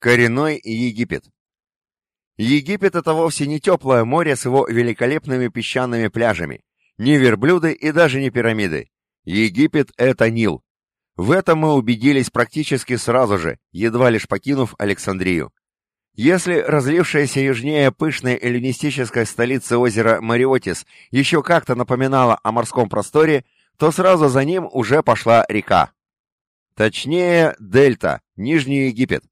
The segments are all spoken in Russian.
Коренной Египет. Египет — это вовсе не теплое море с его великолепными песчаными пляжами, не верблюды и даже не пирамиды. Египет — это Нил. В этом мы убедились практически сразу же, едва лишь покинув Александрию. Если разлившаяся южнее пышной эллинистической столицы озера Мариотис еще как-то напоминала о морском просторе, то сразу за ним уже пошла река. Точнее, дельта, Нижний Египет.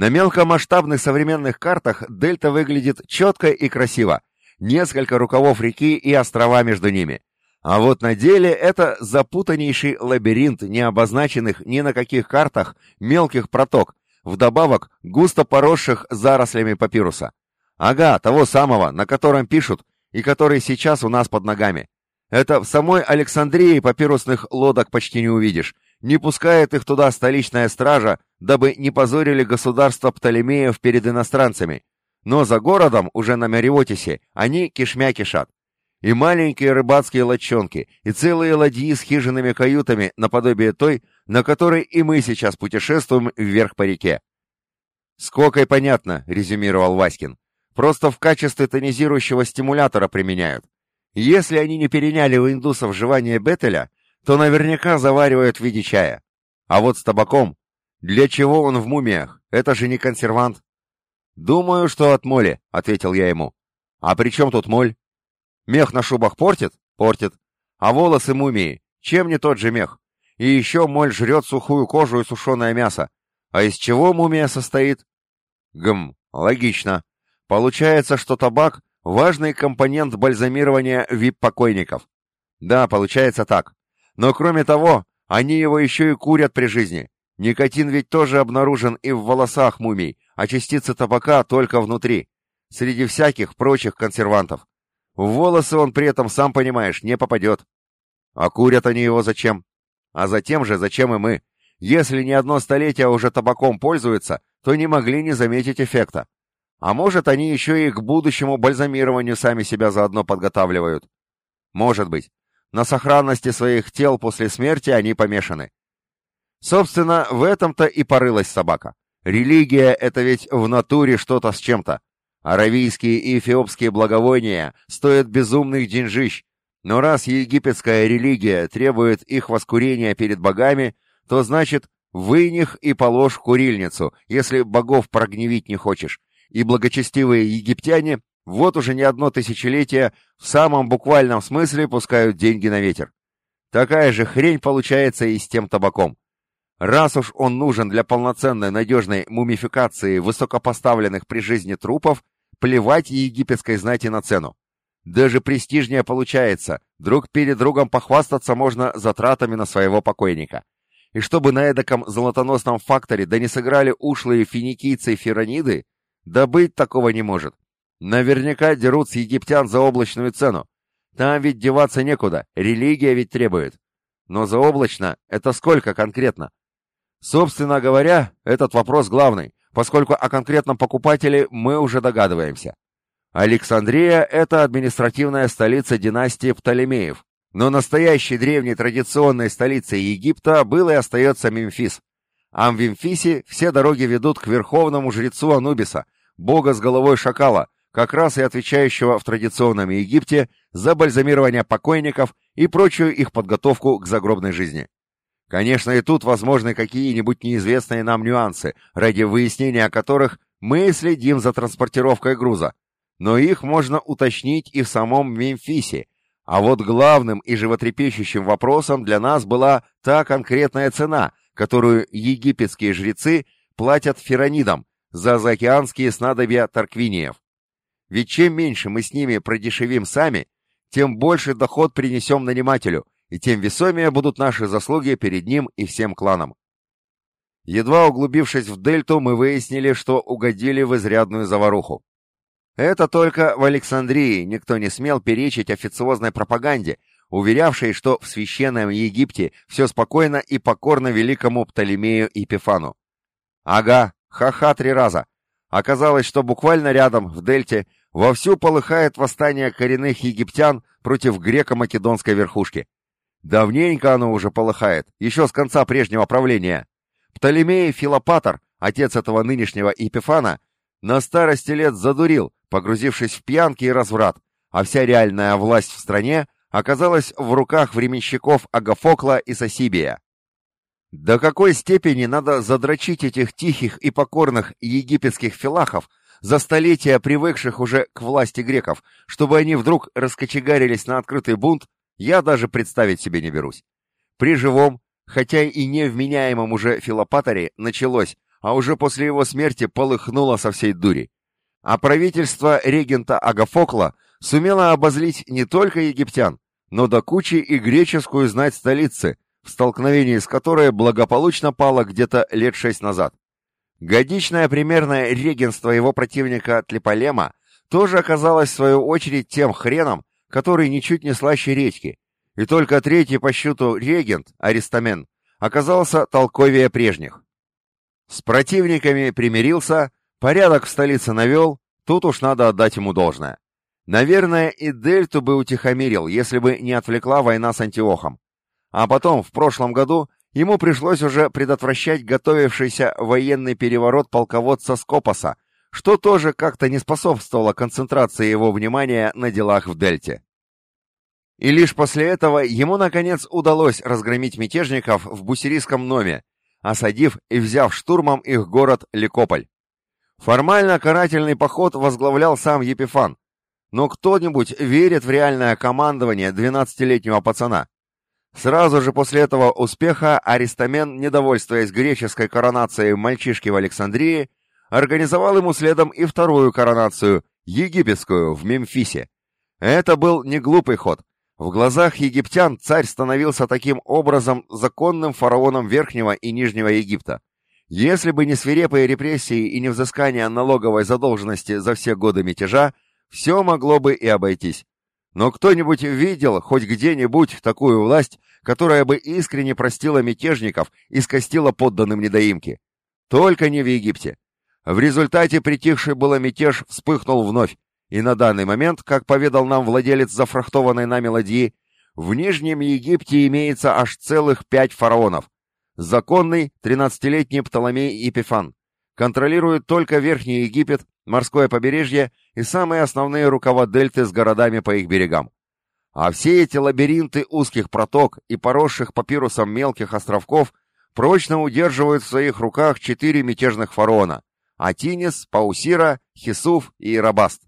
На мелкомасштабных современных картах дельта выглядит четко и красиво. Несколько рукавов реки и острова между ними. А вот на деле это запутаннейший лабиринт необозначенных ни на каких картах мелких проток, вдобавок густо поросших зарослями папируса. Ага, того самого, на котором пишут, и который сейчас у нас под ногами. Это в самой Александрии папирусных лодок почти не увидишь, не пускает их туда столичная стража, дабы не позорили государство Птолемеев перед иностранцами. Но за городом, уже на Мериотисе, они кишмя кишат. И маленькие рыбацкие лодчонки, и целые ладьи с хижинами каютами, наподобие той, на которой и мы сейчас путешествуем вверх по реке. «Сколько и понятно», — резюмировал Васькин. «Просто в качестве тонизирующего стимулятора применяют. Если они не переняли у индусов жевание бетеля, то наверняка заваривают в виде чая. А вот с табаком... Для чего он в мумиях? Это же не консервант. «Думаю, что от моли», — ответил я ему. «А при чем тут моль? Мех на шубах портит? Портит. А волосы мумии? Чем не тот же мех? И еще моль жрет сухую кожу и сушеное мясо. А из чего мумия состоит? Гм, логично. Получается, что табак — важный компонент бальзамирования вип-покойников. Да, получается так. Но кроме того, они его еще и курят при жизни. Никотин ведь тоже обнаружен и в волосах мумий, а частицы табака только внутри, среди всяких прочих консервантов. В волосы он при этом, сам понимаешь, не попадет. А курят они его зачем? А затем же, зачем и мы. Если не одно столетие уже табаком пользуются, то не могли не заметить эффекта. А может, они еще и к будущему бальзамированию сами себя заодно подготавливают. Может быть. На сохранности своих тел после смерти они помешаны. Собственно, в этом-то и порылась собака. Религия — это ведь в натуре что-то с чем-то. Аравийские и эфиопские благовония стоят безумных деньжищ, но раз египетская религия требует их воскурения перед богами, то значит, вынь их и положь в курильницу, если богов прогневить не хочешь. И благочестивые египтяне вот уже не одно тысячелетие в самом буквальном смысле пускают деньги на ветер. Такая же хрень получается и с тем табаком. Раз уж он нужен для полноценной надежной мумификации высокопоставленных при жизни трупов, плевать египетской знати на цену. Даже престижнее получается, друг перед другом похвастаться можно затратами на своего покойника. И чтобы на эдаком золотоносном факторе да не сыграли ушлые финикийцы и ферониды, да быть такого не может. Наверняка дерут с египтян за облачную цену. Там ведь деваться некуда, религия ведь требует. Но заоблачно — это сколько конкретно? Собственно говоря, этот вопрос главный, поскольку о конкретном покупателе мы уже догадываемся. Александрия — это административная столица династии Птолемеев, но настоящей древней традиционной столицей Египта был и остается Мемфис. А в Мемфисе все дороги ведут к верховному жрецу Анубиса, бога с головой шакала, как раз и отвечающего в традиционном Египте за бальзамирование покойников и прочую их подготовку к загробной жизни. Конечно, и тут возможны какие-нибудь неизвестные нам нюансы, ради выяснения которых мы следим за транспортировкой груза, но их можно уточнить и в самом Мемфисе, а вот главным и животрепещущим вопросом для нас была та конкретная цена, которую египетские жрецы платят феронидам за заокеанские снадобья Тарквиниев. Ведь чем меньше мы с ними продешевим сами, тем больше доход принесем нанимателю, и тем весомее будут наши заслуги перед ним и всем кланам. Едва углубившись в дельту, мы выяснили, что угодили в изрядную заваруху. Это только в Александрии никто не смел перечить официозной пропаганде, уверявшей, что в священном Египте все спокойно и покорно великому Птолемею и. Ага, ха-ха три раза. Оказалось, что буквально рядом, в дельте, вовсю полыхает восстание коренных египтян против греко-македонской верхушки. Давненько оно уже полыхает, еще с конца прежнего правления. Птолемей Филопатор, отец этого нынешнего Епифана, на старости лет задурил, погрузившись в пьянки и разврат, а вся реальная власть в стране оказалась в руках временщиков Агафокла и Сосибия. До какой степени надо задрочить этих тихих и покорных египетских филахов, за столетия привыкших уже к власти греков, чтобы они вдруг раскочегарились на открытый бунт, я даже представить себе не берусь. При живом, хотя и невменяемом уже Филопаторе, началось, а уже после его смерти полыхнуло со всей дури. А правительство регента Агафокла сумело обозлить не только египтян, но до кучи и греческую знать столицы, в столкновении с которой благополучно пало где-то лет шесть назад. Годичное примерное регенство его противника Тлеполема тоже оказалось в свою очередь тем хреном, который ничуть не слаще редьки, и только третий по счету регент, Аристамен, оказался толковее прежних. С противниками примирился, порядок в столице навел, тут уж надо отдать ему должное. Наверное, и Дельту бы утихомирил, если бы не отвлекла война с Антиохом. А потом, в прошлом году, ему пришлось уже предотвращать готовившийся военный переворот полководца Скопоса, что тоже как-то не способствовало концентрации его внимания на делах в Дельте. И лишь после этого ему, наконец, удалось разгромить мятежников в Бусирийском Номе, осадив и взяв штурмом их город Ликополь. Формально карательный поход возглавлял сам Епифан, но кто-нибудь верит в реальное командование 12-летнего пацана? Сразу же после этого успеха Аристамен, недовольствуясь греческой коронацией мальчишки в Александрии, организовал ему следом и вторую коронацию, египетскую, в Мемфисе. Это был не глупый ход. В глазах египтян царь становился таким образом законным фараоном Верхнего и Нижнего Египта. Если бы не свирепые репрессии и не взыскание налоговой задолженности за все годы мятежа, все могло бы и обойтись. Но кто-нибудь видел хоть где-нибудь такую власть, которая бы искренне простила мятежников и скостила подданным недоимки? Только не в Египте. В результате притихший было мятеж вспыхнул вновь, и на данный момент, как поведал нам владелец зафрахтованной нами ладьи, в Нижнем Египте имеется аж целых пять фараонов. Законный 13-летний Птоломей Епифан. Контролирует только Верхний Египет, морское побережье и самые основные рукава дельты с городами по их берегам. А все эти лабиринты узких проток и поросших папирусом мелких островков прочно удерживают в своих руках четыре мятежных фараона – Атинис, Паусира, Хисуф и Рабаст.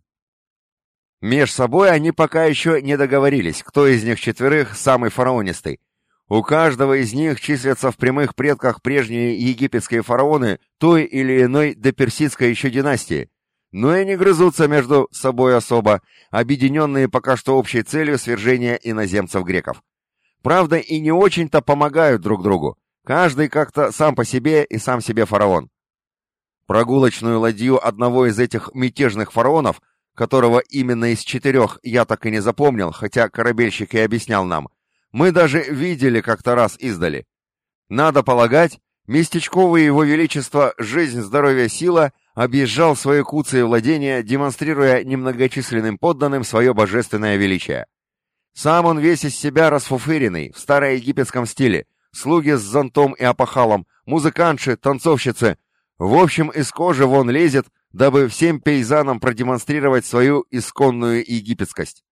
Меж собой они пока еще не договорились, кто из них четверых самый фараонистый. У каждого из них числятся в прямых предках прежние египетские фараоны той или иной доперсидской еще династии, но и не грызутся между собой особо, объединенные пока что общей целью свержения иноземцев-греков. Правда, и не очень-то помогают друг другу. Каждый как-то сам по себе и сам себе фараон. Прогулочную ладью одного из этих мятежных фараонов, которого именно из четырех я так и не запомнил, хотя корабельщик и объяснял нам, мы даже видели как-то раз издали. Надо полагать, местечковое его величество «Жизнь, здоровье, сила» объезжал свои куцы и владения, демонстрируя немногочисленным подданным свое божественное величие. Сам он весь из себя расфуфыренный, в староегипетском стиле, слуги с зонтом и опахалом, музыкантши, танцовщицы. В общем, из кожи вон лезет, дабы всем пейзанам продемонстрировать свою исконную египетскость.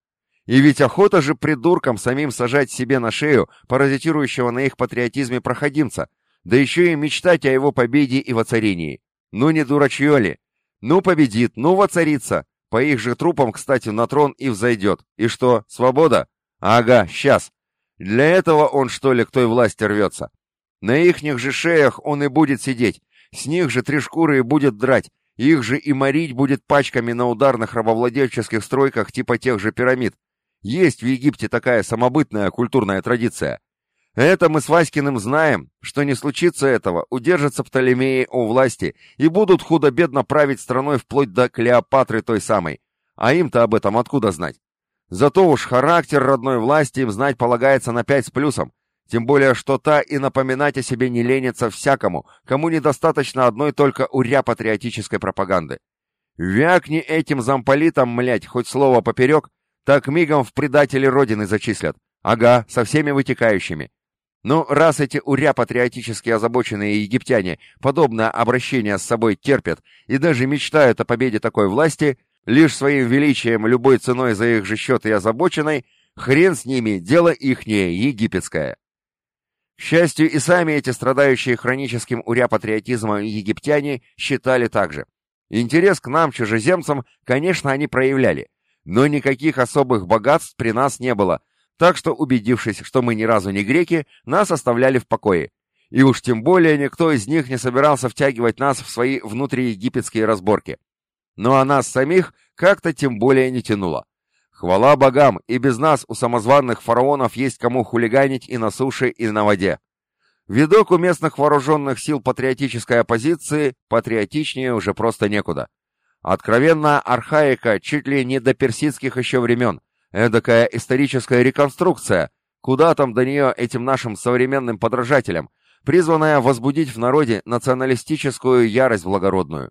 И ведь охота же придуркам самим сажать себе на шею паразитирующего на их патриотизме проходимца, да еще и мечтать о его победе и воцарении. Ну не дурачье ли? Ну победит, ну воцарится. По их же трупам, кстати, на трон и взойдет. И что, свобода? Ага, сейчас. Для этого он, что ли, к той власти рвется? На ихних же шеях он и будет сидеть. С них же три шкуры и будет драть. Их же и морить будет пачками на ударных рабовладельческих стройках типа тех же пирамид. Есть в Египте такая самобытная культурная традиция. Это мы с Васькиным знаем, что не случится этого, удержатся Птолемеи у власти и будут худо-бедно править страной вплоть до Клеопатры той самой. А им-то об этом откуда знать? Зато уж характер родной власти им знать полагается на пять с плюсом, тем более, что та и напоминать о себе не ленится всякому, кому недостаточно одной только уря патриотической пропаганды. Вякни этим замполитам, млять, хоть слово поперек, так мигом в предатели Родины зачислят. Ага, со всеми вытекающими. Но раз эти уря-патриотически озабоченные египтяне подобное обращение с собой терпят и даже мечтают о победе такой власти, лишь своим величием любой ценой за их же счет и озабоченной, хрен с ними, дело ихнее, египетское. К счастью, и сами эти страдающие хроническим уря-патриотизмом египтяне считали так же. Интерес к нам, чужеземцам, конечно, они проявляли, но никаких особых богатств при нас не было, так что, убедившись, что мы ни разу не греки, нас оставляли в покое. И уж тем более никто из них не собирался втягивать нас в свои внутриегипетские разборки. Но о нас самих как-то тем более не тянуло. Хвала богам, и без нас у самозванных фараонов есть кому хулиганить и на суше, и на воде. Видок у местных вооруженных сил патриотической оппозиции патриотичнее уже просто некуда. Откровенная архаика чуть ли не до персидских еще времен, Эдакая историческая реконструкция, куда там до нее этим нашим современным подражателям, призванная возбудить в народе националистическую ярость благородную.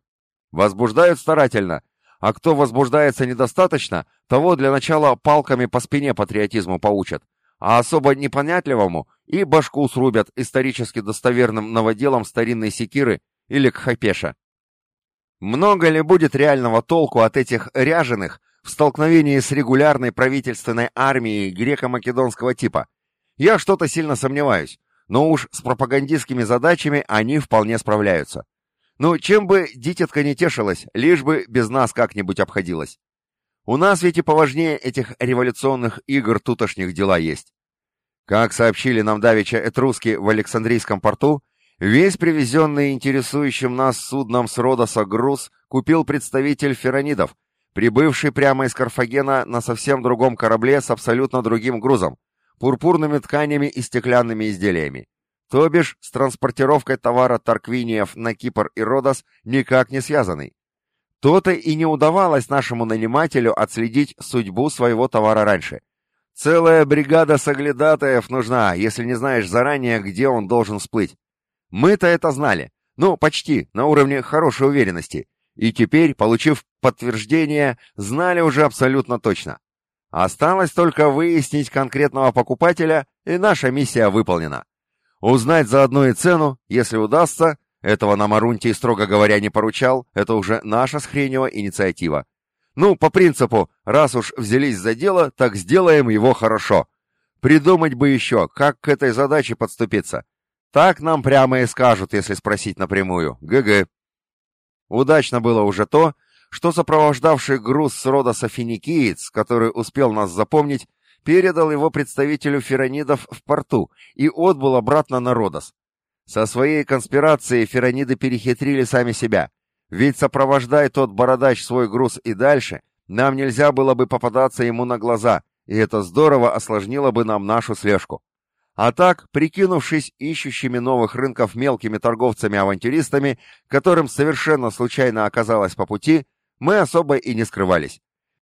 Возбуждают старательно, а кто возбуждается недостаточно, того для начала палками по спине патриотизму поучат, а особо непонятливому и башку срубят исторически достоверным новоделом старинной секиры или кхапеша. Много ли будет реального толку от этих ряженых, в столкновении с регулярной правительственной армией греко-македонского типа. Я что-то сильно сомневаюсь, но уж с пропагандистскими задачами они вполне справляются. Ну, чем бы дитятка не тешилась, лишь бы без нас как-нибудь обходилась. У нас ведь и поважнее этих революционных игр тутошних дела есть. Как сообщили нам давеча этруски в Александрийском порту, весь привезенный интересующим нас судном с Родоса груз купил представитель феронидов, прибывший прямо из Карфагена на совсем другом корабле с абсолютно другим грузом, пурпурными тканями и стеклянными изделиями. То бишь, с транспортировкой товара Тарквиниев на Кипр и Родос никак не связанный. То-то и не удавалось нашему нанимателю отследить судьбу своего товара раньше. Целая бригада соглядатаев нужна, если не знаешь заранее, где он должен всплыть. Мы-то это знали. Ну, почти, на уровне хорошей уверенности и теперь, получив подтверждение, знали уже абсолютно точно. Осталось только выяснить конкретного покупателя, и наша миссия выполнена. Узнать заодно и цену, если удастся, этого нам Арунтий, строго говоря, не поручал, это уже наша с Хренева инициатива. Ну, по принципу, раз уж взялись за дело, так сделаем его хорошо. Придумать бы еще, как к этой задаче подступиться. Так нам прямо и скажут, если спросить напрямую. ГГ. Удачно было уже то, что сопровождавший груз с Родоса финикиец, который успел нас запомнить, передал его представителю феронидов в порту и отбыл обратно на Родос. Со своей конспирацией ферониды перехитрили сами себя, ведь сопровождай тот бородач свой груз и дальше, нам нельзя было бы попадаться ему на глаза, и это здорово осложнило бы нам нашу слежку. А так, прикинувшись ищущими новых рынков мелкими торговцами-авантюристами, которым совершенно случайно оказалось по пути, мы особо и не скрывались.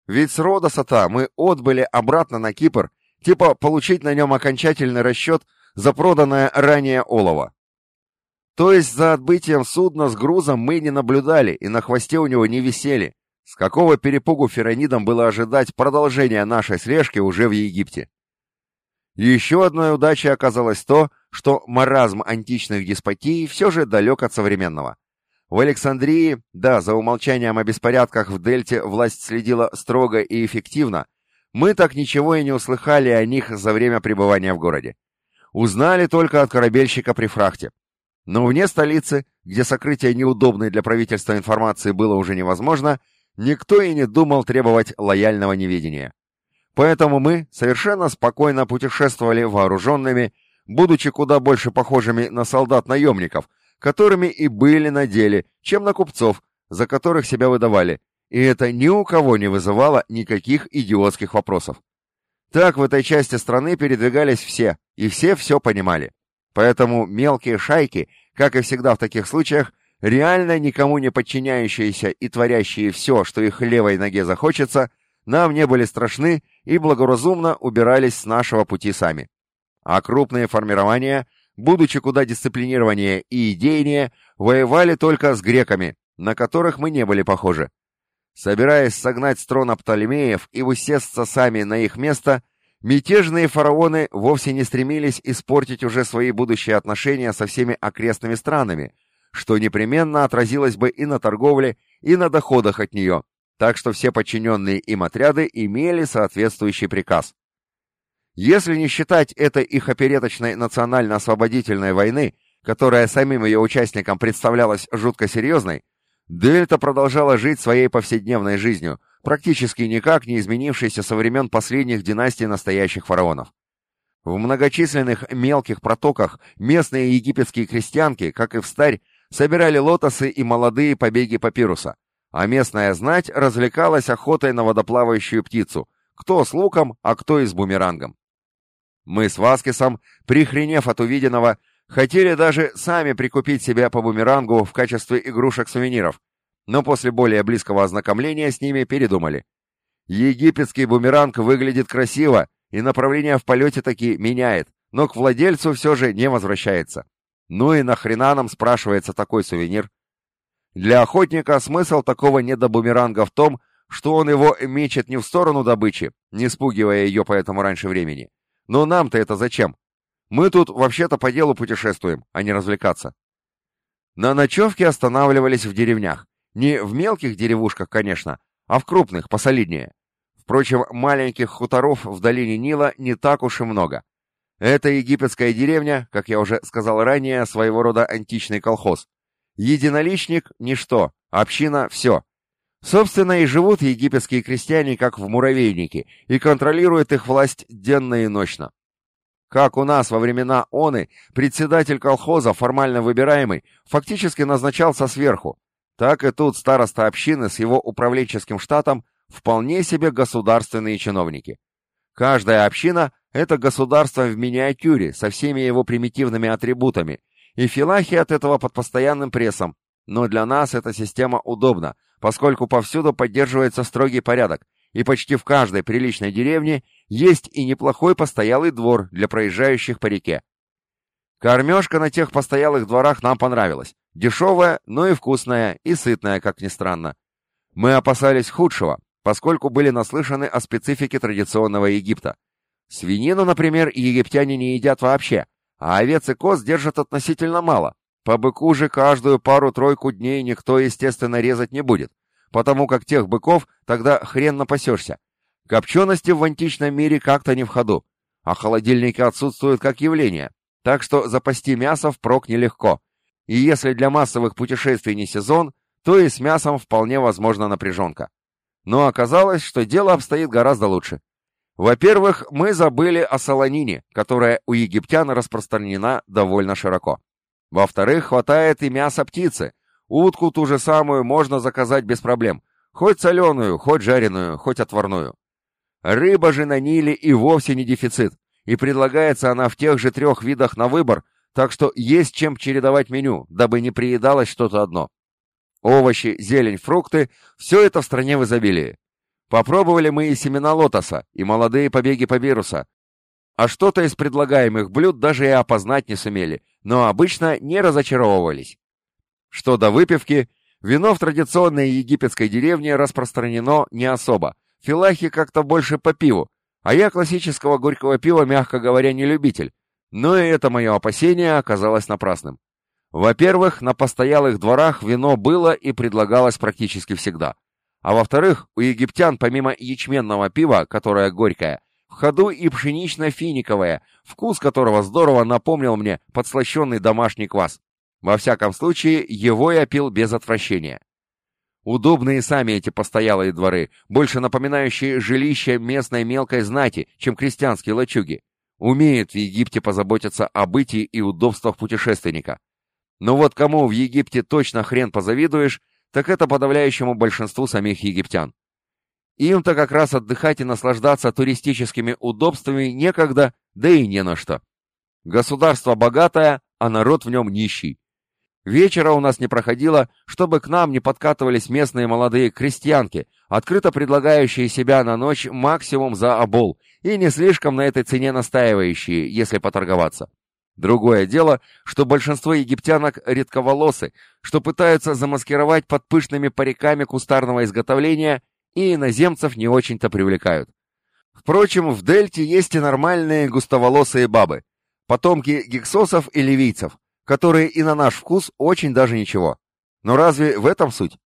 Ведь с Родоса-то мы отбыли обратно на Кипр, типа получить на нем окончательный расчет за проданное ранее олово. То есть за отбытием судна с грузом мы не наблюдали и на хвосте у него не висели. С какого перепугу феронидам было ожидать продолжения нашей слежки уже в Египте? Еще одной удачей оказалось то, что маразм античных деспотий все же далек от современного. В Александрии, да, за умолчанием о беспорядках в Дельте власть следила строго и эффективно, мы так ничего и не услыхали о них за время пребывания в городе. Узнали только от корабельщика при фрахте. Но вне столицы, где сокрытие неудобной для правительства информации было уже невозможно, никто и не думал требовать лояльного неведения. Поэтому мы совершенно спокойно путешествовали вооруженными, будучи куда больше похожими на солдат-наемников, которыми и были на деле, чем на купцов, за которых себя выдавали, и это ни у кого не вызывало никаких идиотских вопросов. Так в этой части страны передвигались все, и все все понимали. Поэтому мелкие шайки, как и всегда в таких случаях, реально никому не подчиняющиеся и творящие все, что их левой ноге захочется – нам не были страшны и благоразумно убирались с нашего пути сами. А крупные формирования, будучи куда дисциплинированнее и идейнее, воевали только с греками, на которых мы не были похожи. Собираясь согнать с трона Птолемеев и усесться сами на их место, Мятежные фараоны вовсе не стремились испортить уже свои будущие отношения со всеми окрестными странами, что непременно отразилось бы и на торговле, и на доходах от нее, так что все подчиненные им отряды имели соответствующий приказ. Если не считать этой их опереточной национально-освободительной войны, которая самим ее участникам представлялась жутко серьезной, Дельта продолжала жить своей повседневной жизнью, практически никак не изменившейся со времен последних династий настоящих фараонов. В многочисленных мелких протоках местные египетские крестьянки, как и в старь, собирали лотосы и молодые побеги папируса, а местная знать развлекалась охотой на водоплавающую птицу, кто с луком, а кто и с бумерангом. Мы с Васкисом, прихренев от увиденного, Хотели даже сами прикупить себе по бумерангу в качестве игрушек-сувениров, но после более близкого ознакомления с ними передумали. Египетский бумеранг выглядит красиво, и направление в полете таки меняет, но к владельцу все же не возвращается. Ну и нахрена нам спрашивается такой сувенир? Для охотника смысл такого недобумеранга в том, что он его мечет не в сторону добычи, не спугивая ее поэтому раньше времени. Но нам-то это зачем? Мы тут вообще-то по делу путешествуем, а не развлекаться. На ночевке останавливались в деревнях. Не в мелких деревушках, конечно, а в крупных, посолиднее. Впрочем, маленьких хуторов в долине Нила не так уж и много. Это египетская деревня, как я уже сказал ранее, своего рода античный колхоз. Единоличник – ничто, община – все. Собственно, и живут египетские крестьяне как в муравейнике, и контролирует их власть денно и ночно. Как у нас во времена оны председатель колхоза, формально выбираемый, фактически назначался сверху, так и тут староста общины с его управленческим штатом вполне себе государственные чиновники. Каждая община – это государство в миниатюре со всеми его примитивными атрибутами, и филахи от этого под постоянным прессом. Но для нас эта система удобна, поскольку повсюду поддерживается строгий порядок, и почти в каждой приличной деревне есть и неплохой постоялый двор для проезжающих по реке. Кормежка на тех постоялых дворах нам понравилась. Дешевая, но и вкусная, и сытная, как ни странно. Мы опасались худшего, поскольку были наслышаны о специфике традиционного Египта. Свинину, например, египтяне не едят вообще, а овец и коз держат относительно мало. По быку же каждую пару-тройку дней никто, естественно, резать не будет потому как тех быков тогда хрен напасешься. Копчености в античном мире как-то не в ходу, а холодильники отсутствуют как явление, так что запасти мясо впрок нелегко. И если для массовых путешествий не сезон, то и с мясом вполне возможна напряженка. Но оказалось, что дело обстоит гораздо лучше. Во-первых, мы забыли о солонине, которая у египтян распространена довольно широко. Во-вторых, хватает и мяса птицы, Утку ту же самую можно заказать без проблем. Хоть соленую, хоть жареную, хоть отварную. Рыба же на Ниле и вовсе не дефицит, и предлагается она в тех же трех видах на выбор, так что есть чем чередовать меню, дабы не приедалось что-то одно. Овощи, зелень, фрукты – все это в стране в изобилии. Попробовали мы и семена лотоса, и молодые побеги папируса. А что-то из предлагаемых блюд даже и опознать не сумели, но обычно не разочаровывались. Что до выпивки, вино в традиционной египетской деревне распространено не особо. Филахи как-то больше по пиву, а я классического горького пива, мягко говоря, не любитель. Но и это мое опасение оказалось напрасным. Во-первых, на постоялых дворах вино было и предлагалось практически всегда. А во-вторых, у египтян помимо ячменного пива, которое горькое, в ходу и пшенично-финиковое, вкус которого здорово напомнил мне подслащенный домашний квас. Во всяком случае, его я пил без отвращения. Удобные сами эти постоялые дворы, больше напоминающие жилища местной мелкой знати, чем крестьянские лачуги. Умеют в Египте позаботиться о бытии и удобствах путешественника. Но вот кому в Египте точно хрен позавидуешь, так это подавляющему большинству самих египтян. Им-то как раз отдыхать и наслаждаться туристическими удобствами некогда, да и не на что. Государство богатое, а народ в нем нищий. Вечера у нас не проходило, чтобы к нам не подкатывались местные молодые крестьянки, открыто предлагающие себя на ночь максимум за обол, и не слишком на этой цене настаивающие, если поторговаться. Другое дело, что большинство египтянок редковолосы, что пытаются замаскировать под пышными париками кустарного изготовления и иноземцев не очень-то привлекают. Впрочем, в Дельте есть и нормальные густоволосые бабы, потомки гексосов и ливийцев, которые и на наш вкус очень даже ничего. Но разве в этом суть?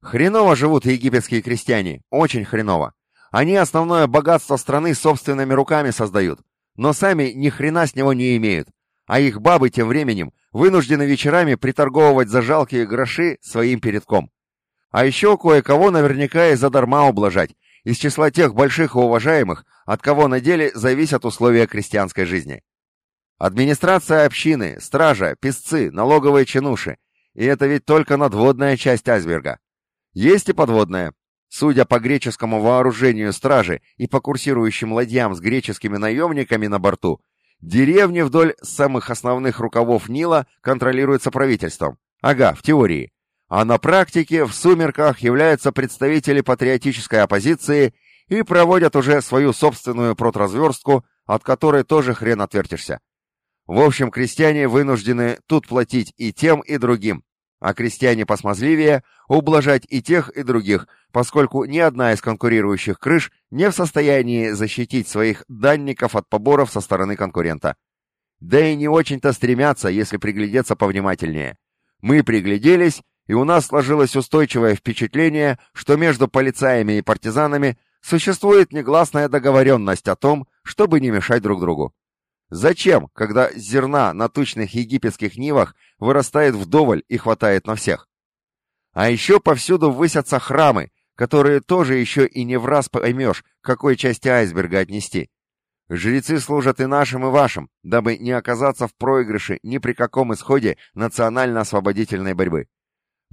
Хреново живут египетские крестьяне, очень хреново. Они основное богатство страны собственными руками создают, но сами ни хрена с него не имеют, а их бабы тем временем вынуждены вечерами приторговывать за жалкие гроши своим передком. А еще кое-кого наверняка и задарма ублажать, из числа тех больших и уважаемых, от кого на деле зависят условия крестьянской жизни. Администрация общины, стража, песцы, налоговые чинуши. И это ведь только надводная часть айсберга. Есть и подводная. Судя по греческому вооружению стражи и по курсирующим ладьям с греческими наемниками на борту, деревни вдоль самых основных рукавов Нила контролируются правительством. Ага, в теории. А на практике в сумерках являются представители патриотической оппозиции и проводят уже свою собственную протразверстку, от которой тоже хрен отвертишься. В общем, крестьяне вынуждены тут платить и тем, и другим, а крестьяне посмазливее ублажать и тех, и других, поскольку ни одна из конкурирующих крыш не в состоянии защитить своих данников от поборов со стороны конкурента. Да и не очень-то стремятся, если приглядеться повнимательнее. Мы пригляделись, и у нас сложилось устойчивое впечатление, что между полицаями и партизанами существует негласная договоренность о том, чтобы не мешать друг другу. Зачем, когда зерна на тучных египетских нивах вырастает вдоволь и хватает на всех? А еще повсюду высятся храмы, которые тоже еще и не в раз поймешь, к какой части айсберга отнести. Жрецы служат и нашим, и вашим, дабы не оказаться в проигрыше ни при каком исходе национально-освободительной борьбы.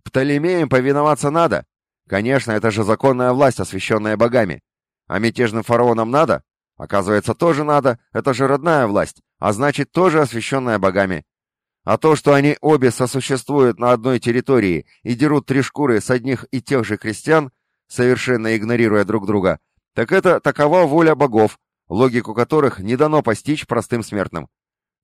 Птолемеям повиноваться надо. Конечно, это же законная власть, освященная богами. А мятежным фараонам надо? Оказывается, тоже надо, это же родная власть, а значит, тоже освященная богами. А то, что они обе сосуществуют на одной территории и дерут три шкуры с одних и тех же крестьян, совершенно игнорируя друг друга, так это такова воля богов, логику которых не дано постичь простым смертным.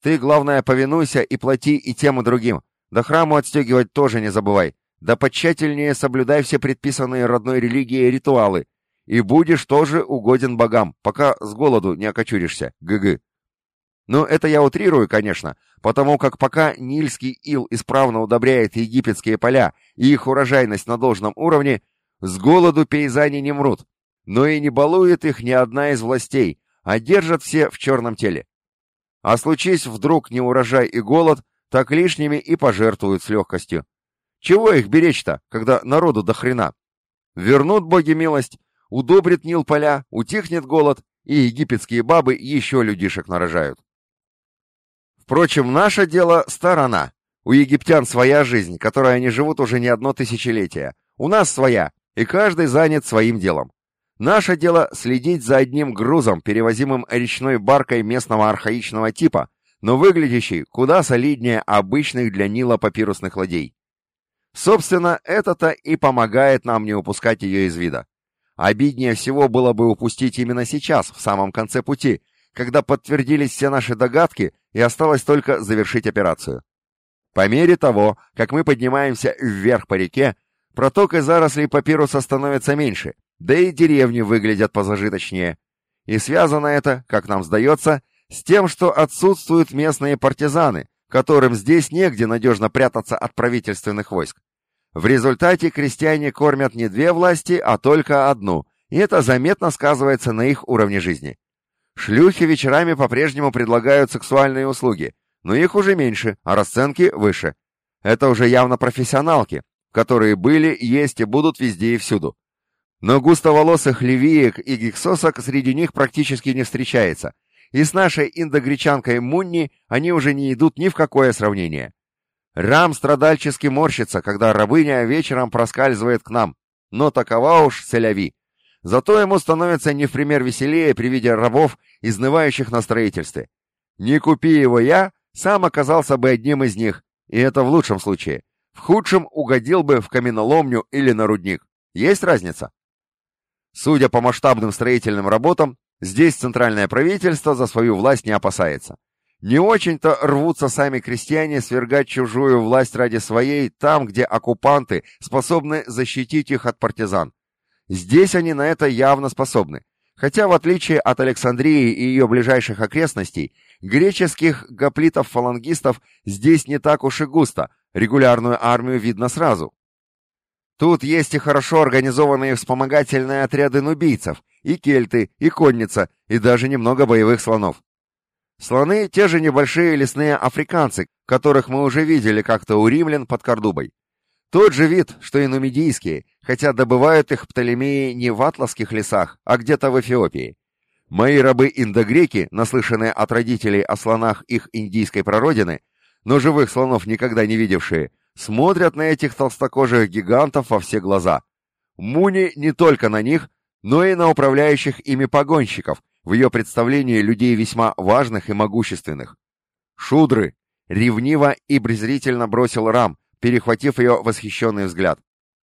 Ты, главное, повинуйся и плати и тем, и другим. Да храму отстегивать тоже не забывай. Да потщательнее соблюдай все предписанные родной религией ритуалы, и будешь тоже угоден богам, пока с голоду не окочуришься, гг. Ну, это я утрирую, конечно, потому как пока Нильский ил исправно удобряет египетские поля и их урожайность на должном уровне, с голоду пейзане не мрут, но и не балует их ни одна из властей, а держат все в черном теле. А случись вдруг не урожай и голод, так лишними и пожертвуют с легкостью. Чего их беречь-то, когда народу до хрена? Вернут боги милость, удобрит Нил поля, утихнет голод, и египетские бабы еще людишек нарожают. Впрочем, наше дело — сторона. У египтян своя жизнь, которой они живут уже не одно тысячелетие. У нас своя, и каждый занят своим делом. Наше дело — следить за одним грузом, перевозимым речной баркой местного архаичного типа, но выглядящий куда солиднее обычных для Нила папирусных ладей. Собственно, это-то и помогает нам не упускать ее из вида. Обиднее всего было бы упустить именно сейчас, в самом конце пути, когда подтвердились все наши догадки и осталось только завершить операцию. По мере того, как мы поднимаемся вверх по реке, проток и зарослей папируса становится меньше, да и деревни выглядят позажиточнее. И связано это, как нам сдается, с тем, что отсутствуют местные партизаны, которым здесь негде надежно прятаться от правительственных войск. В результате крестьяне кормят не две власти, а только одну, и это заметно сказывается на их уровне жизни. Шлюхи вечерами по-прежнему предлагают сексуальные услуги, но их уже меньше, а расценки выше. Это уже явно профессионалки, которые были, есть и будут везде и всюду. Но густоволосых левиек и гексосок среди них практически не встречается, и с нашей индогречанкой Мунни они уже не идут ни в какое сравнение. Рам страдальчески морщится, когда рабыня вечером проскальзывает к нам, но такова уж селяви. Зато ему становится не в пример веселее при виде рабов, изнывающих на строительстве. Не купи его я, сам оказался бы одним из них, и это в лучшем случае. В худшем угодил бы в каменоломню или на рудник. Есть разница? Судя по масштабным строительным работам, здесь центральное правительство за свою власть не опасается. Не очень-то рвутся сами крестьяне свергать чужую власть ради своей там, где оккупанты способны защитить их от партизан. Здесь они на это явно способны, Хотя, в отличие от Александрии и ее ближайших окрестностей, греческих гоплитов-фалангистов здесь не так уж и густо, регулярную армию видно сразу. Тут есть и хорошо организованные вспомогательные отряды нубийцев, и кельты, и конница, и даже немного боевых слонов. Слоны — те же небольшие лесные африканцы, которых мы уже видели как-то у римлян под Кордубой. Тот же вид, что и нумидийские, хотя добывают их Птолемеи не в атласских лесах, а где-то в Эфиопии. Мои рабы-индогреки, наслышанные от родителей о слонах их индийской прародины, но живых слонов никогда не видевшие, смотрят на этих толстокожих гигантов во все глаза. Муни не только на них, но и на управляющих ими погонщиков, в ее представлении людей весьма важных и могущественных. Шудры ревниво и презрительно бросил Рам, перехватив ее восхищенный взгляд.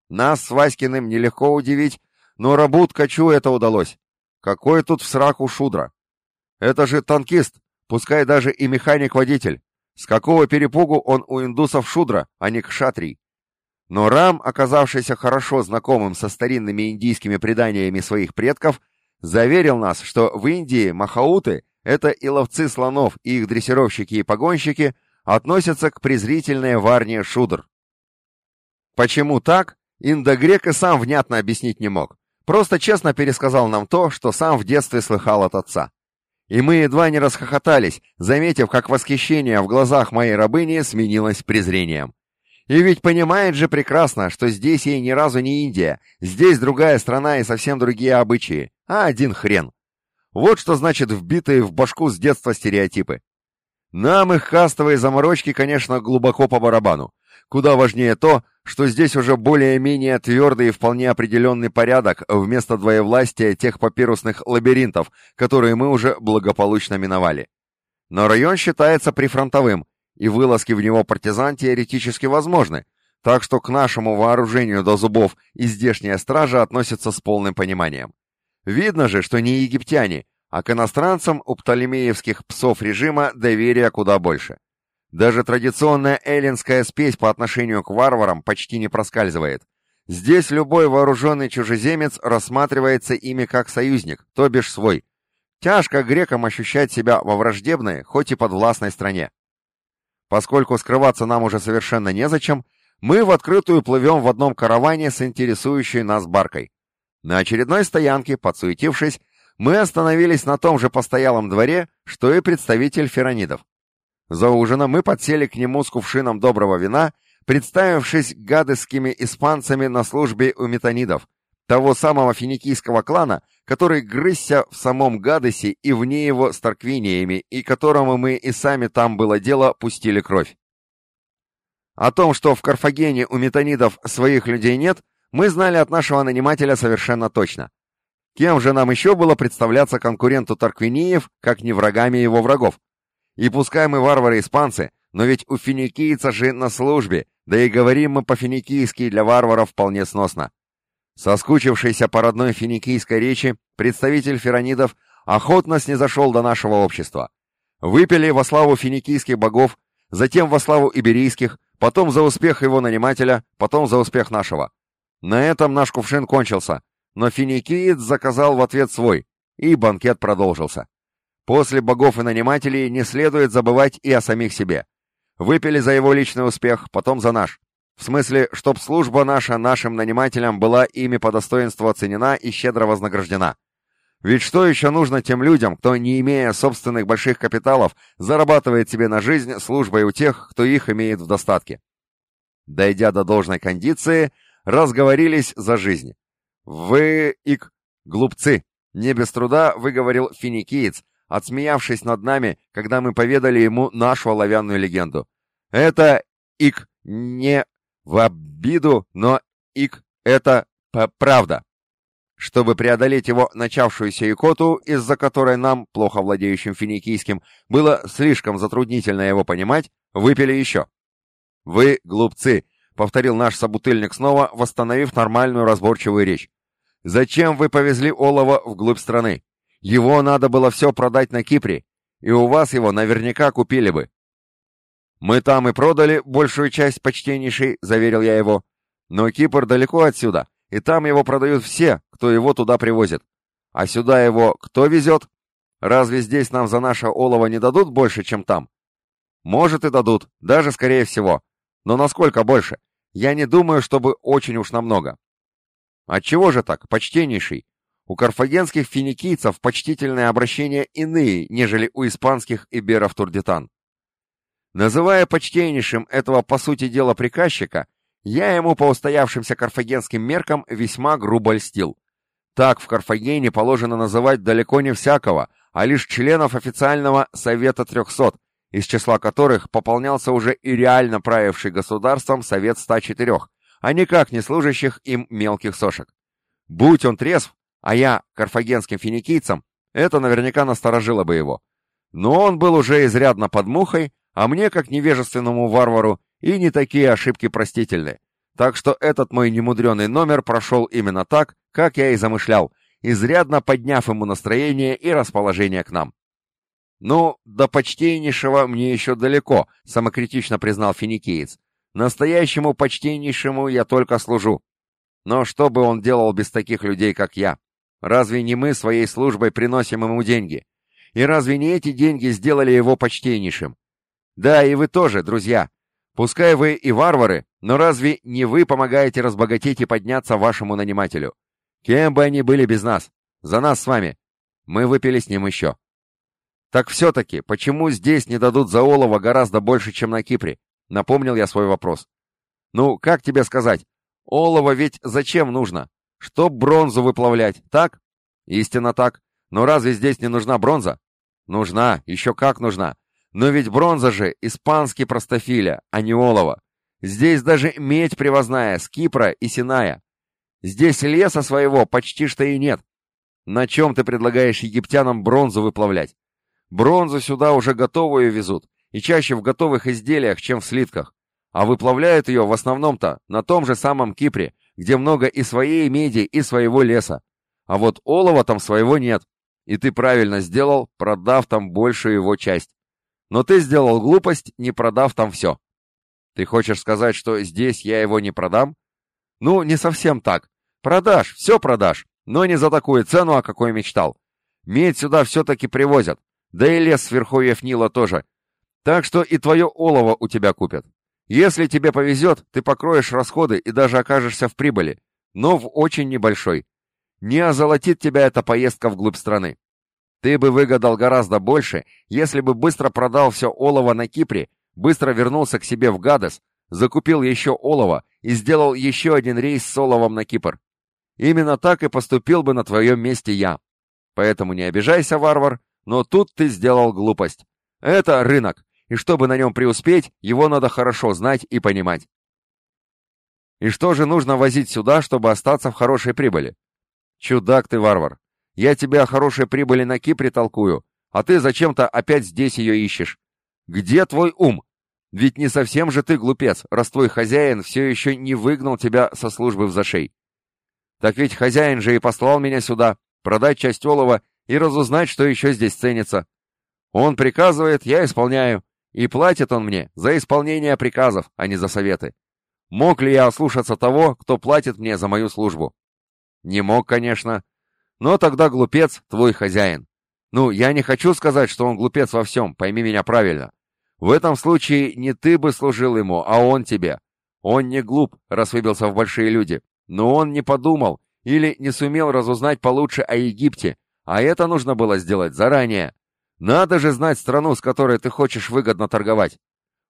Нас с Васькиным нелегко удивить, но рабу Ткачу это удалось. Какой тут в сраку шудра? Это же танкист, пускай даже и механик-водитель. С какого перепугу он у индусов шудра, а не кшатрий? Но Рам, оказавшийся хорошо знакомым со старинными индийскими преданиями своих предков, заверил нас, что в Индии махауты — это и ловцы слонов, и их дрессировщики и погонщики относятся к презрительной варне шудр. Почему так, Индогрек и сам внятно объяснить не мог. Просто честно пересказал нам то, что сам в детстве слыхал от отца. И мы едва не расхохотались, заметив, как восхищение в глазах моей рабыни сменилось презрением. И ведь понимает же прекрасно, что здесь ей ни разу не Индия, здесь другая страна и совсем другие обычаи, а один хрен. Вот что значит вбитые в башку с детства стереотипы. Нам их кастовые заморочки, конечно, глубоко по барабану. Куда важнее то, что здесь уже более-менее твердый и вполне определенный порядок вместо двоевластия тех папирусных лабиринтов, которые мы уже благополучно миновали. Но район считается прифронтовым, и вылазки в него партизан теоретически возможны, так что к нашему вооружению до зубов и здешняя стража относятся с полным пониманием. Видно же, что не египтяне, а к иностранцам у птолемеевских псов режима доверия куда больше. Даже традиционная эллинская спесь по отношению к варварам почти не проскальзывает. Здесь любой вооруженный чужеземец рассматривается ими как союзник, то бишь свой. Тяжко грекам ощущать себя во враждебной, хоть и подвластной стране. Поскольку скрываться нам уже совершенно незачем, мы в открытую плывем в одном караване с интересующей нас баркой. На очередной стоянке, подсуетившись, мы остановились на том же постоялом дворе, что и представитель феронидов. За ужином мы подсели к нему с кувшином доброго вина, представившись гадскими испанцами на службе у метанидов, того самого финикийского клана, который грызся в самом Гадесе и вне его с Тарквиниями, и которому мы и сами там было дело пустили кровь. О том, что в Карфагене у метанидов своих людей нет, мы знали от нашего нанимателя совершенно точно. Кем же нам еще было представляться конкуренту Тарквиниев, как не врагами его врагов? И пускай мы варвары-испанцы, но ведь у финикийца же на службе, да и говорим мы по-финикийски для варваров вполне сносно. Соскучившийся по родной финикийской речи, представитель феронидов охотно снизошел до нашего общества. Выпили во славу финикийских богов, затем во славу иберийских, потом за успех его нанимателя, потом за успех нашего. На этом наш кувшин кончился, но финикиец заказал в ответ свой, и банкет продолжился. После богов и нанимателей не следует забывать и о самих себе. Выпили за его личный успех, потом за наш. В смысле, чтоб служба наша нашим нанимателям была ими по достоинству оценена и щедро вознаграждена. Ведь что еще нужно тем людям, кто, не имея собственных больших капиталов, зарабатывает себе на жизнь службой у тех, кто их имеет в достатке? Дойдя до должной кондиции, разговорились за жизнь. «Вы, ик, глупцы!» — не без труда выговорил финикиец, отсмеявшись над нами, когда мы поведали ему нашу оловянную легенду. «Это, ик, не в обиду, но ик — это правда. Чтобы преодолеть его начавшуюся икоту, из-за которой нам, плохо владеющим финикийским, было слишком затруднительно его понимать, выпили еще. «Вы глупцы», — повторил наш собутыльник снова, восстановив нормальную разборчивую речь. «Зачем вы повезли олово вглубь страны? Его надо было все продать на Кипре, и у вас его наверняка купили бы. «Мы там и продали большую часть, почтеннейший», — заверил я его. «Но Кипр далеко отсюда, и там его продают все, кто его туда привозит. А сюда его кто везет? Разве здесь нам за наше олово не дадут больше, чем там? Может и дадут, даже скорее всего. Но насколько больше? Я не думаю, чтобы очень уж намного. Отчего же так, почтеннейший? У карфагенских финикийцев почтительные обращения иные, нежели у испанских иберов Турдитан. Называя почтеннейшим этого, по сути дела, приказчика, я ему по устоявшимся карфагенским меркам весьма грубо льстил. Так в Карфагене положено называть далеко не всякого, а лишь членов официального Совета трехсот, из числа которых пополнялся уже и реально правивший государством Совет 104, а никак не служащих им мелких сошек. Будь он трезв, а я карфагенским финикийцам, это наверняка насторожило бы его. Но он был уже изрядно под мухой, а мне, как невежественному варвару, и не такие ошибки простительны. Так что этот мой немудреный номер прошел именно так, как я и замышлял, изрядно подняв ему настроение и расположение к нам. «Ну, до почтеннейшего мне еще далеко», — самокритично признал финикиец. «Настоящему почтеннейшему я только служу. Но что бы он делал без таких людей, как я? Разве не мы своей службой приносим ему деньги? И разве не эти деньги сделали его почтеннейшим? Да, и вы тоже, друзья. Пускай вы и варвары, но разве не вы помогаете разбогатеть и подняться вашему нанимателю? Кем бы они были без нас? За нас с вами. Мы выпили с ним еще. Так все-таки, почему здесь не дадут за олово гораздо больше, чем на Кипре? Напомнил я свой вопрос. Ну, как тебе сказать? Олово ведь зачем нужно? Чтоб бронзу выплавлять, так? Истинно так. Но разве здесь не нужна бронза? Нужна, еще как нужна. Но ведь бронза же испанский простофиля, а не олово. Здесь даже медь привозная, с Кипра и Синая. Здесь леса своего почти что и нет. На чем ты предлагаешь египтянам бронзу выплавлять? Бронзу сюда уже готовую везут, и чаще в готовых изделиях, чем в слитках. А выплавляют ее в основном-то на том же самом Кипре, где много и своей меди, и своего леса. А вот олова там своего нет. И ты правильно сделал, продав там большую его часть. Но ты сделал глупость, не продав там все. Ты хочешь сказать, что здесь я его не продам? Ну, не совсем так. Продашь, все продашь, но не за такую цену, о какой мечтал. Медь сюда все-таки привозят, да и лес с верховьев Нила тоже. Так что и твое олово у тебя купят. Если тебе повезет, ты покроешь расходы и даже окажешься в прибыли, но в очень небольшой. Не озолотит тебя эта поездка вглубь страны. Ты бы выгадал гораздо больше, если бы быстро продал все олово на Кипре, быстро вернулся к себе в Гадес, закупил еще олово и сделал еще один рейс с оловом на Кипр. Именно так и поступил бы на твоем месте я. Поэтому не обижайся, варвар, но тут ты сделал глупость. Это рынок, и чтобы на нем преуспеть, его надо хорошо знать и понимать. И что же нужно возить сюда, чтобы остаться в хорошей прибыли? Чудак ты, варвар. Я тебе о хорошей прибыли на Кипре толкую, а ты зачем-то опять здесь ее ищешь. Где твой ум? Ведь не совсем же ты глупец, раз твой хозяин все еще не выгнал тебя со службы в зашей. Так ведь хозяин же и послал меня сюда, продать часть олова и разузнать, что еще здесь ценится. Он приказывает, я исполняю, и платит он мне за исполнение приказов, а не за советы. Мог ли я ослушаться того, кто платит мне за мою службу? Не мог, конечно. Но тогда глупец твой хозяин. Ну, я не хочу сказать, что он глупец во всем, пойми меня правильно. В этом случае не ты бы служил ему, а он тебе. Он не глуп, раз выбился в большие люди, но он не подумал или не сумел разузнать получше о Египте, а это нужно было сделать заранее. Надо же знать страну, с которой ты хочешь выгодно торговать.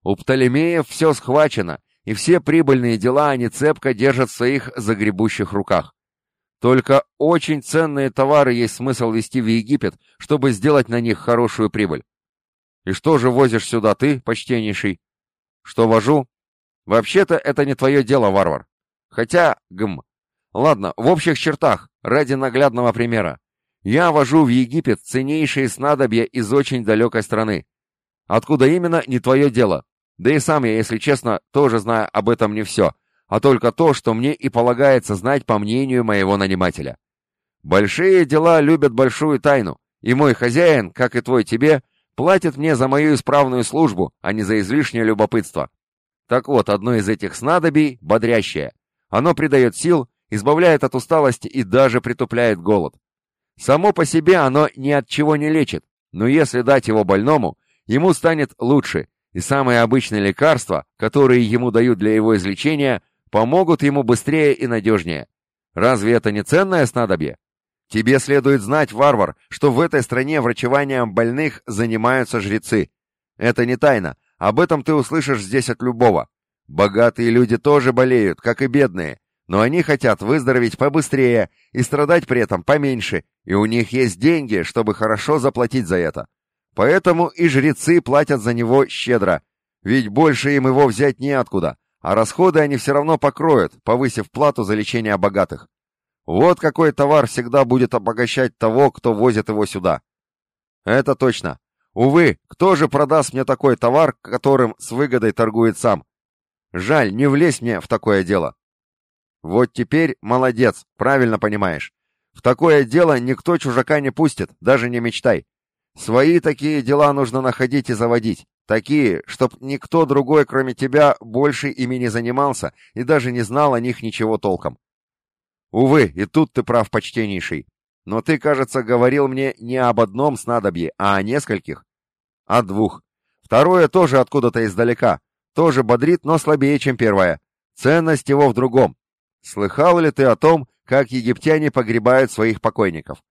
У Птолемеев все схвачено, и все прибыльные дела они цепко держат в своих загребущих руках. Только очень ценные товары есть смысл везти в Египет, чтобы сделать на них хорошую прибыль. И что же возишь сюда ты, почтеннейший? Что вожу? Вообще-то это не твое дело, варвар. Хотя, гм. Ладно, в общих чертах, ради наглядного примера. Я вожу в Египет ценнейшие снадобья из очень далекой страны. Откуда именно, не твое дело. Да и сам я, если честно, тоже знаю об этом не все, а только то, что мне и полагается знать по мнению моего нанимателя. Большие дела любят большую тайну, и мой хозяин, как и твой тебе, платит мне за мою исправную службу, а не за излишнее любопытство. Так вот, одно из этих снадобий — бодрящее. Оно придает сил, избавляет от усталости и даже притупляет голод. Само по себе оно ни от чего не лечит, но если дать его больному, ему станет лучше, и самые обычные лекарства, которые ему дают для его излечения, помогут ему быстрее и надежнее. Разве это не ценное снадобье? Тебе следует знать, варвар, что в этой стране врачеванием больных занимаются жрецы. Это не тайна, об этом ты услышишь здесь от любого. Богатые люди тоже болеют, как и бедные, но они хотят выздороветь побыстрее и страдать при этом поменьше, и у них есть деньги, чтобы хорошо заплатить за это. Поэтому и жрецы платят за него щедро, ведь больше им его взять неоткуда, а расходы они все равно покроют, повысив плату за лечение богатых. Вот какой товар всегда будет обогащать того, кто возит его сюда. Это точно. Увы, кто же продаст мне такой товар, которым с выгодой торгует сам? Жаль, не влезь мне в такое дело. Вот теперь молодец, правильно понимаешь. В такое дело никто чужака не пустит, даже не мечтай. Свои такие дела нужно находить и заводить. Такие, чтоб никто другой, кроме тебя, больше ими не занимался и даже не знал о них ничего толком. Увы, и тут ты прав, почтеннейший. Но ты, кажется, говорил мне не об одном снадобье, а о нескольких. О двух. Второе тоже откуда-то издалека. Тоже бодрит, но слабее, чем первое. Ценность его в другом. Слыхал ли ты о том, как египтяне погребают своих покойников?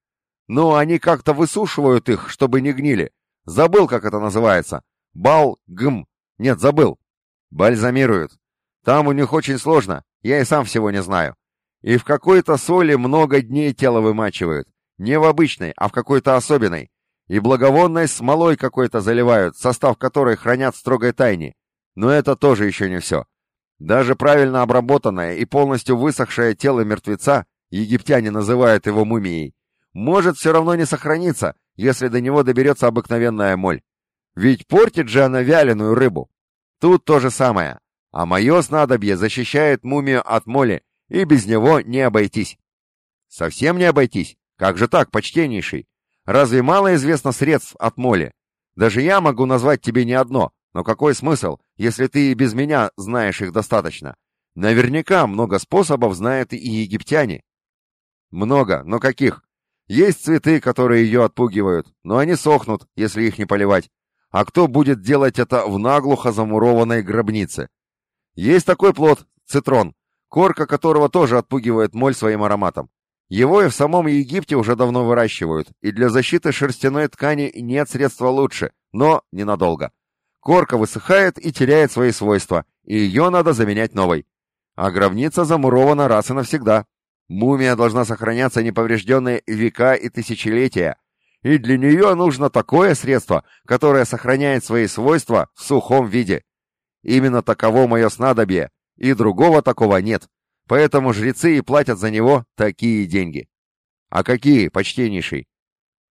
Ну, они как-то высушивают их, чтобы не гнили. Забыл, как это называется. Бал-гм. Нет, забыл. Бальзамируют. Там у них очень сложно. Я и сам всего не знаю. И в какой-то соли много дней тело вымачивают. Не в обычной, а в какой-то особенной. И благовонной смолой какой-то заливают, состав которой хранят строгой тайне. Но это тоже еще не все. Даже правильно обработанное и полностью высохшее тело мертвеца, египтяне называют его мумией, может все равно не сохраниться, если до него доберется обыкновенная моль. Ведь портит же она вяленую рыбу. Тут то же самое. А мое снадобье защищает мумию от моли, и без него не обойтись. Совсем не обойтись? Как же так, почтеннейший? Разве мало известно средств от моли? Даже я могу назвать тебе не одно, но какой смысл, если ты и без меня знаешь их достаточно? Наверняка много способов знают и египтяне. Много, но каких? Есть цветы, которые ее отпугивают, но они сохнут, если их не поливать. А кто будет делать это в наглухо замурованной гробнице? Есть такой плод, цитрон, корка которого тоже отпугивает моль своим ароматом. Его и в самом Египте уже давно выращивают, и для защиты шерстяной ткани нет средства лучше, но ненадолго. Корка высыхает и теряет свои свойства, и ее надо заменять новой. А гробница замурована раз и навсегда. Мумия должна сохраняться неповрежденной века и тысячелетия, и для нее нужно такое средство, которое сохраняет свои свойства в сухом виде. Именно таково мое снадобье, и другого такого нет, поэтому жрецы и платят за него такие деньги. А какие, почтеннейший?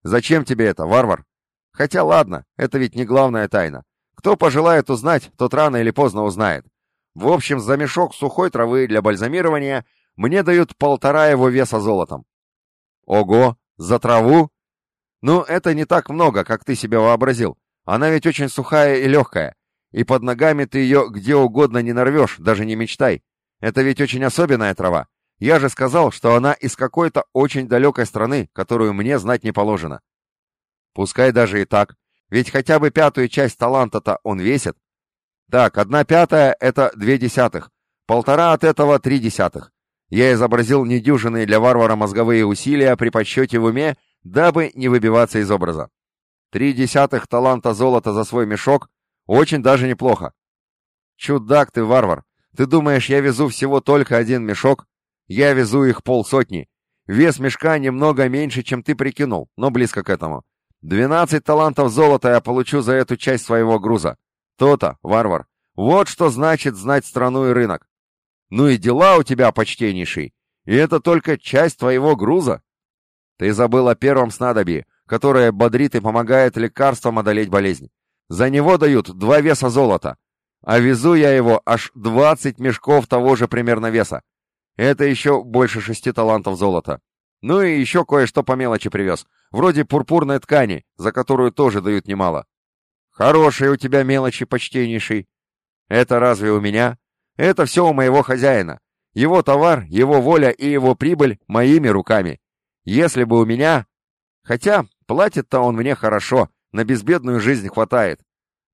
Зачем тебе это, варвар? Хотя ладно, это ведь не главная тайна. Кто пожелает узнать, тот рано или поздно узнает. В общем, за мешок сухой травы для бальзамирования мне дают полтора его веса золотом. Ого, за траву? Ну, это не так много, как ты себе вообразил. Она ведь очень сухая и легкая и под ногами ты ее где угодно не нарвешь, даже не мечтай. Это ведь очень особенная трава. Я же сказал, что она из какой-то очень далекой страны, которую мне знать не положено. Пускай даже и так, ведь хотя бы пятую часть таланта-то он весит. Так, одна пятая — это две десятых, полтора от этого — три десятых. Я изобразил недюжинные для варвара мозговые усилия при подсчете в уме, дабы не выбиваться из образа. Три десятых таланта золота за свой мешок очень даже неплохо. Чудак ты, варвар. Ты думаешь, я везу всего только один мешок? Я везу их полсотни. Вес мешка немного меньше, чем ты прикинул, но близко к этому. Двенадцать талантов золота я получу за эту часть своего груза. То-то, варвар. Вот что значит знать страну и рынок. Ну и дела у тебя, почтеннейший. И это только часть твоего груза. Ты забыл о первом снадобье, которое бодрит и помогает лекарствам одолеть болезнь. За него дают два веса золота, а везу я его аж двадцать мешков того же примерно веса. Это еще больше шести талантов золота. Ну и еще кое-что по мелочи привез, вроде пурпурной ткани, за которую тоже дают немало. Хорошие у тебя мелочи, почтеннейший. Это разве у меня? Это все у моего хозяина. Его товар, его воля и его прибыль моими руками. Если бы у меня, Хотя платит-то он мне хорошо, на безбедную жизнь хватает.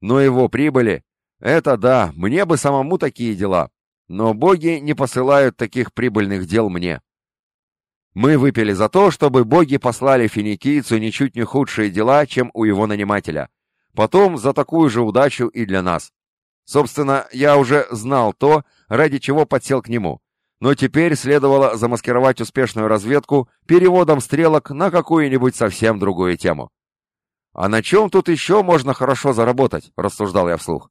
Но его прибыли... Это да, мне бы самому такие дела. Но боги не посылают таких прибыльных дел мне. Мы выпили за то, чтобы боги послали финикийцу ничуть не худшие дела, чем у его нанимателя. Потом за такую же удачу и для нас. Собственно, я уже знал то, ради чего подсел к нему. Но теперь следовало замаскировать успешную разведку переводом стрелок на какую-нибудь совсем другую тему. «А на чем тут еще можно хорошо заработать?» — рассуждал я вслух.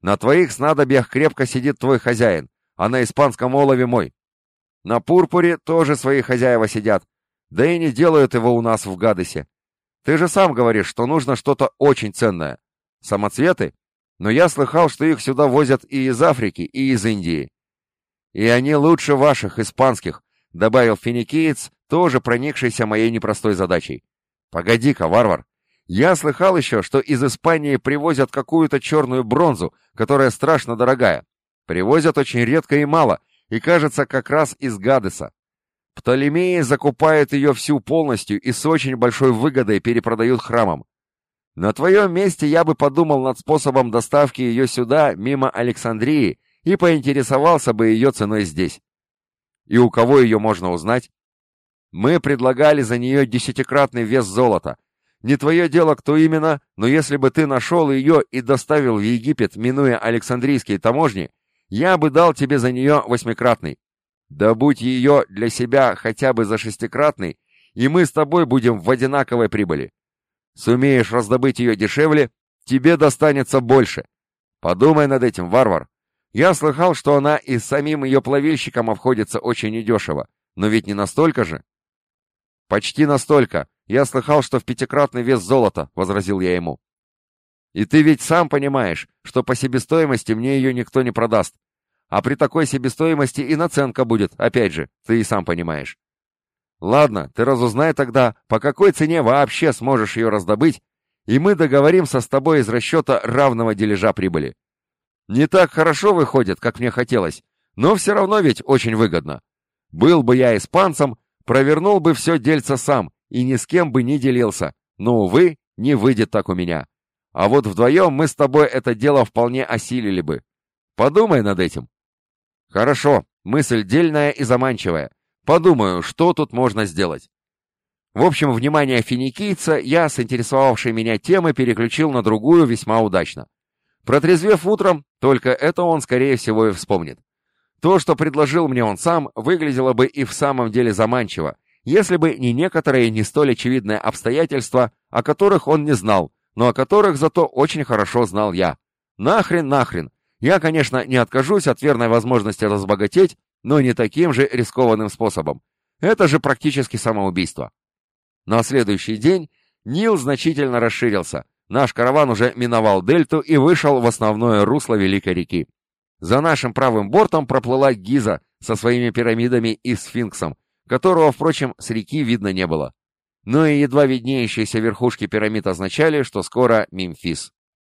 «На твоих снадобьях крепко сидит твой хозяин, а на испанском олове мой. На пурпуре тоже свои хозяева сидят, да и не делают его у нас в Гадесе. Ты же сам говоришь, что нужно что-то очень ценное. Самоцветы? Но я слыхал, что их сюда возят и из Африки, и из Индии. И они лучше ваших, испанских, добавил финикиец, тоже проникшийся моей непростой задачей. Погоди-ка, варвар. Я слыхал еще, что из Испании привозят какую-то черную бронзу, которая страшно дорогая. Привозят очень редко и мало, и кажется как раз из Гадеса. Птолемеи закупают ее всю полностью и с очень большой выгодой перепродают храмам. На твоем месте я бы подумал над способом доставки ее сюда, мимо Александрии, и поинтересовался бы ее ценой здесь. И у кого ее можно узнать? Мы предлагали за нее десятикратный вес золота. Не твое дело, кто именно, но если бы ты нашел ее и доставил в Египет, минуя Александрийские таможни, я бы дал тебе за нее восьмикратный. Да будь ее для себя хотя бы за шестикратный, и мы с тобой будем в одинаковой прибыли. Сумеешь раздобыть ее дешевле, тебе достанется больше. Подумай над этим, варвар. Я слыхал, что она и самим ее плавильщикам обходится очень недешево, но ведь не настолько же. Почти настолько. Я слыхал, что в пятикратный вес золота, — возразил я ему. И ты ведь сам понимаешь, что по себестоимости мне ее никто не продаст. А при такой себестоимости и наценка будет, опять же, ты и сам понимаешь. Ладно, ты разузнай тогда, по какой цене вообще сможешь ее раздобыть, и мы договоримся с тобой из расчета равного дележа прибыли. Не так хорошо выходит, как мне хотелось, но все равно ведь очень выгодно. Был бы я испанцем, провернул бы все дельце сам и ни с кем бы не делился, но, увы, не выйдет так у меня. А вот вдвоем мы с тобой это дело вполне осилили бы. Подумай над этим. Хорошо, мысль дельная и заманчивая. Подумаю, что тут можно сделать. В общем, внимание финикийца я с интересовавшей меня темы переключил на другую весьма удачно. Протрезвев утром, только это он, скорее всего, и вспомнит. То, что предложил мне он сам, выглядело бы и в самом деле заманчиво, если бы не некоторые не столь очевидные обстоятельства, о которых он не знал, но о которых зато очень хорошо знал я. Нахрен, нахрен. Я, конечно, не откажусь от верной возможности разбогатеть, но не таким же рискованным способом. Это же практически самоубийство. На следующий день Нил значительно расширился. Наш караван уже миновал дельту и вышел в основное русло Великой реки. За нашим правым бортом проплыла Гиза со своими пирамидами и сфинксом, которого, впрочем, с реки видно не было. Но и едва виднеющиеся верхушки пирамид означали, что скоро Мемфис.